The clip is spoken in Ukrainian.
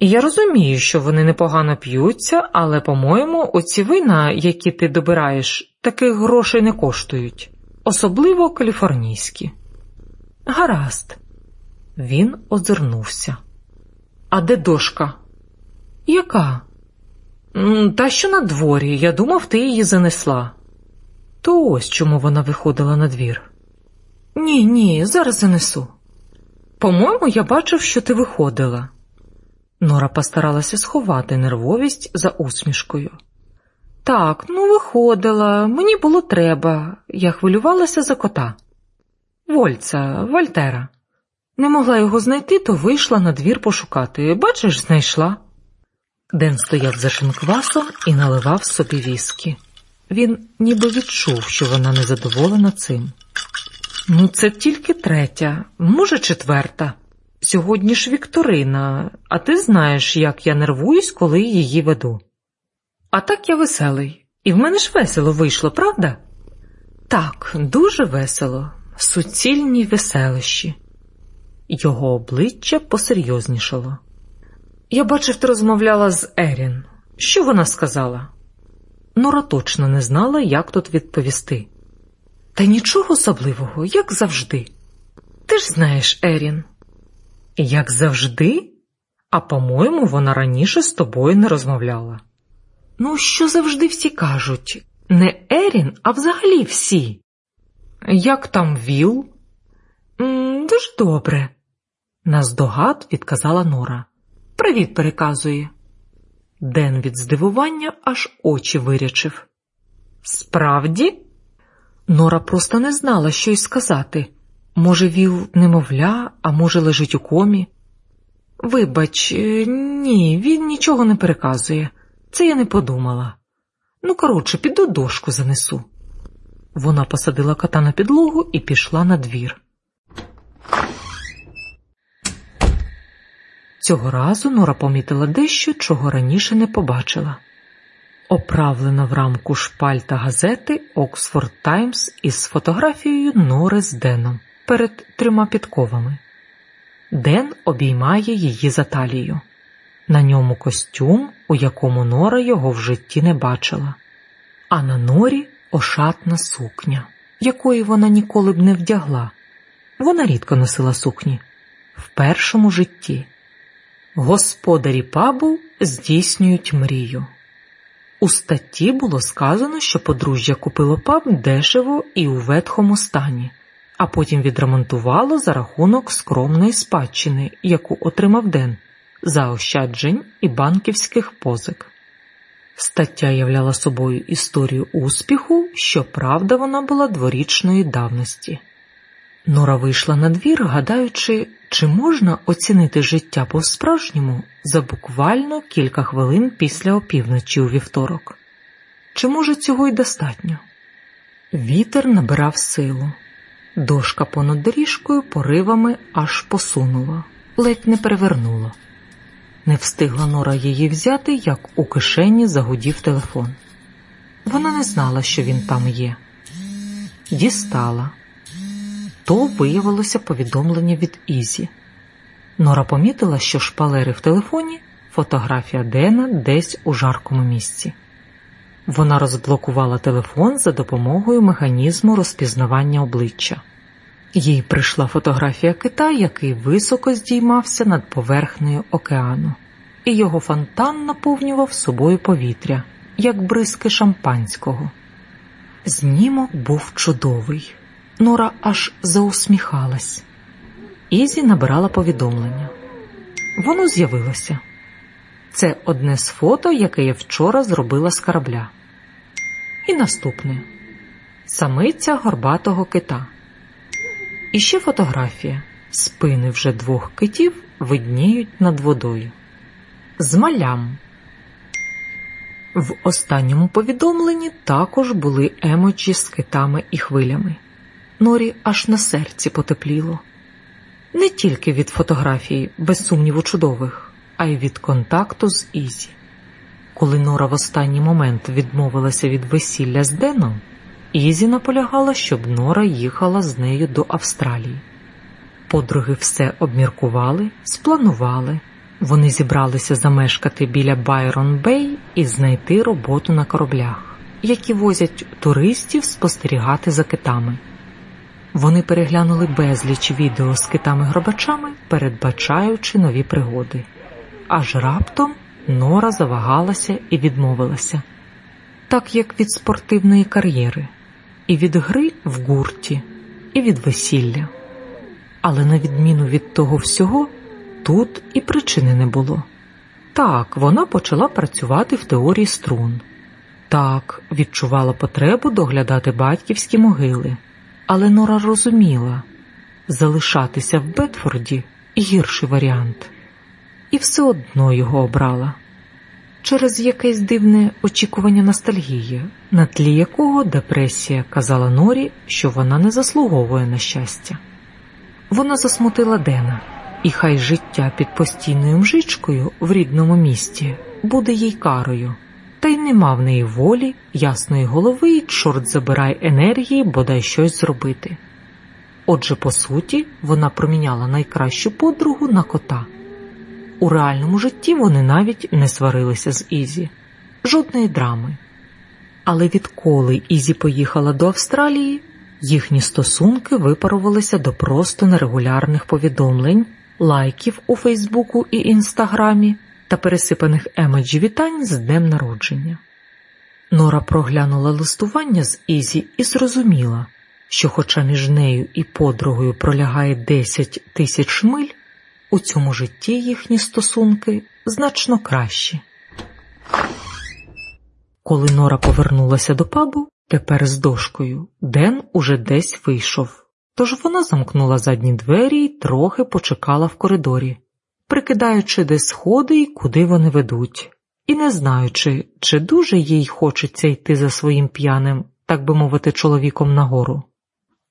Я розумію, що вони непогано п'ються, але, по-моєму, оці вина, які ти добираєш, таких грошей не коштують, особливо каліфорнійські. Гаразд. Він озирнувся. А де дошка? Яка? Та що на дворі, я думав, ти її занесла. То ось чому вона виходила на двір. Ні, ні, зараз занесу. По-моєму, я бачив, що ти виходила. Нора постаралася сховати нервовість за усмішкою. Так, ну, виходила, мені було треба, я хвилювалася за кота. Вольца, Вольтера. Не могла його знайти, то вийшла на двір пошукати. Бачиш, знайшла. Ден стояв за шинквасом і наливав собі віскі. Він ніби відчув, що вона незадоволена цим. Ну, це тільки третя, може, четверта. Сьогодні ж Вікторина, а ти знаєш, як я нервуюсь, коли її веду. А так я веселий, і в мене ж весело вийшло, правда? Так, дуже весело, суцільні веселищі. Його обличчя посерйознішало. Я бачив, ти розмовляла з Ерін. Що вона сказала? Нора точно не знала, як тут відповісти. Та нічого особливого, як завжди. Ти ж знаєш, Ерін. Як завжди? А по-моєму, вона раніше з тобою не розмовляла. Ну, що завжди всі кажуть? Не Ерін, а взагалі всі. Як там Віл? Дуже добре, наздогад відказала Нора. Привіт, переказує. Ден від здивування аж очі вирячив. Справді? Нора просто не знала, що й сказати. Може, вів немовля, а може, лежить у комі. Вибач, е, ні, він нічого не переказує. Це я не подумала. Ну, коротше, піду дошку занесу. Вона посадила кота на підлогу і пішла на двір. Цього разу Нора помітила дещо, чого раніше не побачила. Оправлена в рамку шпальта газети Оксфорд Таймс із фотографією Нори з Деном перед трьома підковами. Ден обіймає її за талію. На ньому костюм, у якому Нора його в житті не бачила, а на норі ошатна сукня, якої вона ніколи б не вдягла. Вона рідко носила сукні в першому житті. Господарі пабу здійснюють мрію. У статті було сказано, що подружжя купило паб дешево і у ветхому стані, а потім відремонтувало за рахунок скромної спадщини, яку отримав Ден, заощаджень і банківських позик. Стаття являла собою історію успіху, щоправда, вона була дворічної давності. Нора вийшла на двір, гадаючи, чи можна оцінити життя по-справжньому за буквально кілька хвилин після опівночі у вівторок? Чи може цього й достатньо? Вітер набирав силу, дошка понад доріжкою поривами аж посунула, ледь не перевернула. Не встигла Нора її взяти, як у кишені загудів телефон. Вона не знала, що він там є. Дістала то виявилося повідомлення від Ізі. Нора помітила, що шпалери в телефоні фотографія Дена десь у жаркому місці. Вона розблокувала телефон за допомогою механізму розпізнавання обличчя. Їй прийшла фотографія кита, який високо здіймався над поверхнею океану, і його фонтан наповнював собою повітря, як бризки шампанського. Знімок був чудовий. Нора аж заусміхалась. Ізі набирала повідомлення. Воно з'явилося. Це одне з фото, яке я вчора зробила з корабля. І наступне самиця горбатого кита. І ще фотографія. Спини вже двох китів видніють над водою. З малям. В останньому повідомленні також були емоджі з китами і хвилями. Норі аж на серці потепліло. Не тільки від фотографії, без сумніву чудових, а й від контакту з Ізі. Коли Нора в останній момент відмовилася від весілля з Деном, Ізі наполягала, щоб Нора їхала з нею до Австралії. Подруги все обміркували, спланували, Вони зібралися замешкати біля Байрон Бей і знайти роботу на кораблях, які возять туристів спостерігати за китами. Вони переглянули безліч відео з китами-гробачами, передбачаючи нові пригоди. Аж раптом Нора завагалася і відмовилася, так як від спортивної кар'єри, і від гри в гурті, і від весілля. Але на відміну від того всього, тут і причини не було. Так, вона почала працювати в теорії струн, так, відчувала потребу доглядати батьківські могили, але Нора розуміла залишатися в Бетфорді гірший варіант, і все одно його обрала через якесь дивне очікування ностальгії, на тлі якого депресія казала Норі, що вона не заслуговує на щастя. Вона засмутила Дена, і хай життя під постійною мжичкою в рідному місті буде їй карою, та й нема в неї волі, ясної голови, і чорт забирай енергії, бодай щось зробити. Отже, по суті, вона проміняла найкращу подругу на кота. У реальному житті вони навіть не сварилися з Ізі, жодної драми. Але відколи Ізі поїхала до Австралії, їхні стосунки випарувалися до просто нерегулярних повідомлень, лайків у Фейсбуку і Інстаграмі та пересипаних емоджі вітань з днем народження. Нора проглянула листування з Ізі і зрозуміла, що, хоча між нею і подругою пролягає 10 тисяч миль, у цьому житті їхні стосунки значно кращі. Коли Нора повернулася до пабу, тепер з дошкою, Ден уже десь вийшов, тож вона замкнула задні двері і трохи почекала в коридорі, прикидаючи, де сходи і куди вони ведуть, і не знаючи, чи дуже їй хочеться йти за своїм п'яним, так би мовити, чоловіком нагору.